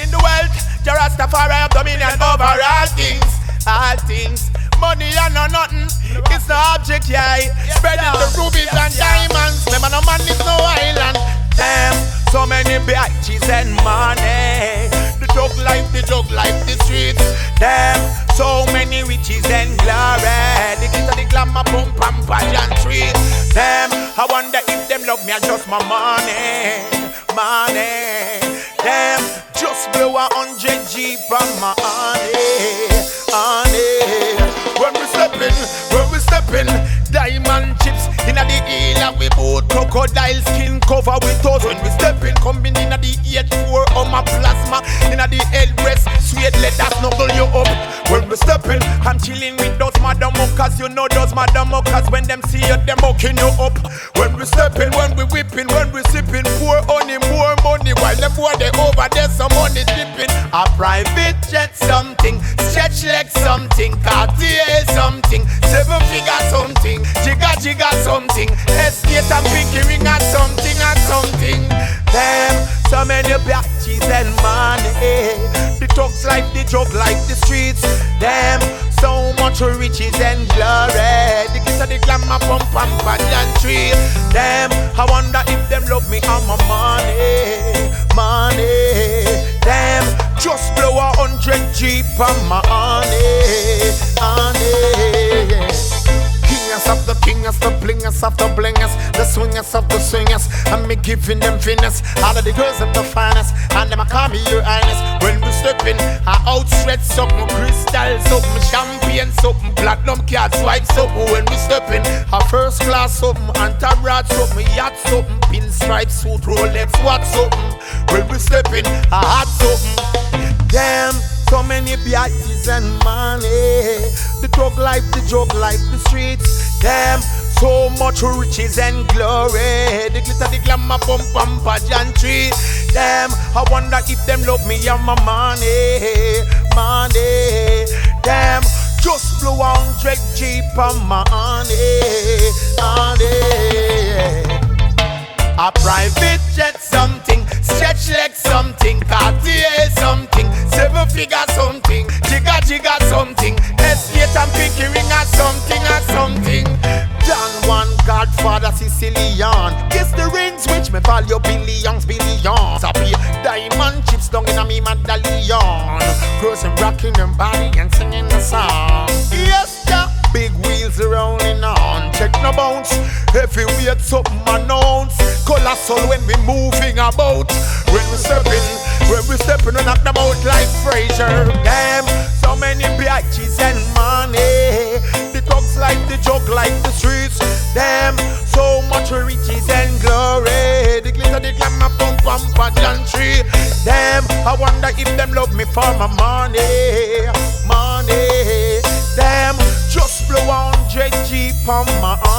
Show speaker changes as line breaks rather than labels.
spreading the wealth. Jah Rastafari have dominion over all things, all things. Money and no nothing, it's no object, yeah. Spreading the rubies and diamonds. Remember, no man is no island. Damn, so many bitches and money. The drug life, the drug life, the streets. Damn, so many riches and glory. The glitter, the glamour, boom, pump, and trees. Damn, I wonder if them love me or just my money, money. Damn, just blow a hundred G from my honey, honey. When we steppin', when we steppin', diamond chips inna the heel and we boot crocodile skin cover with us. When we steppin', coming inna the eight four on my plasma you know those motherfuckers. When them see you, them hooking you up. When we steppin', when we whippin', when we sippin', pour honey, more money. While them boy they over there, some money dipping. A private jet something, stretch leg something, Cartier something, seven figure something, jigga jigga something, estate and pinky ring and something and something. Much riches and glory. The glitter, the glamour, pump, pump, and tree. Damn, I wonder if them love me on my money, money. Damn, just blow a hundred G on my honey, honey. Kingers of the kingers, the blingers of the blingers, the swingers of the swingers. And me giving them finesse. All of the girls of the finest, and them a call me your highness. When we step in, I outstretch something crystal, something champagne, something platinum card swipe, something. When we step in, a first class something, entourage something, yacht something, pinstripe suit, Rolex watch something. When we step in, a hot something. Damn. So many bitches and money. The drug life, the drug life, the streets. Damn, so much riches and glory. The glitter, the glamour, pump, pump, tree. Damn, I wonder if them love me and my money, money. Damn, just hundred Jeep on my honey, honey. A private jet something, stretch leg something, Cartier something, seven figure something, jigga jigga something, estate and pinky ring or something or something. John one Godfather Sicilian, kiss the rings which me value billions, billions. I be diamond chips down in a me medallion, cruising, rocking them body and singing the song. Yes, yeah. Big wheels are rolling on, check no bounce. Heavy weight something announce. Colossal when we moving about. When we stepping, when we stepping, we knock them out like Frazier. Damn, so many bitches and money. I wonder if them love me for my money, money. Damn, just blow hundred Jeep on my.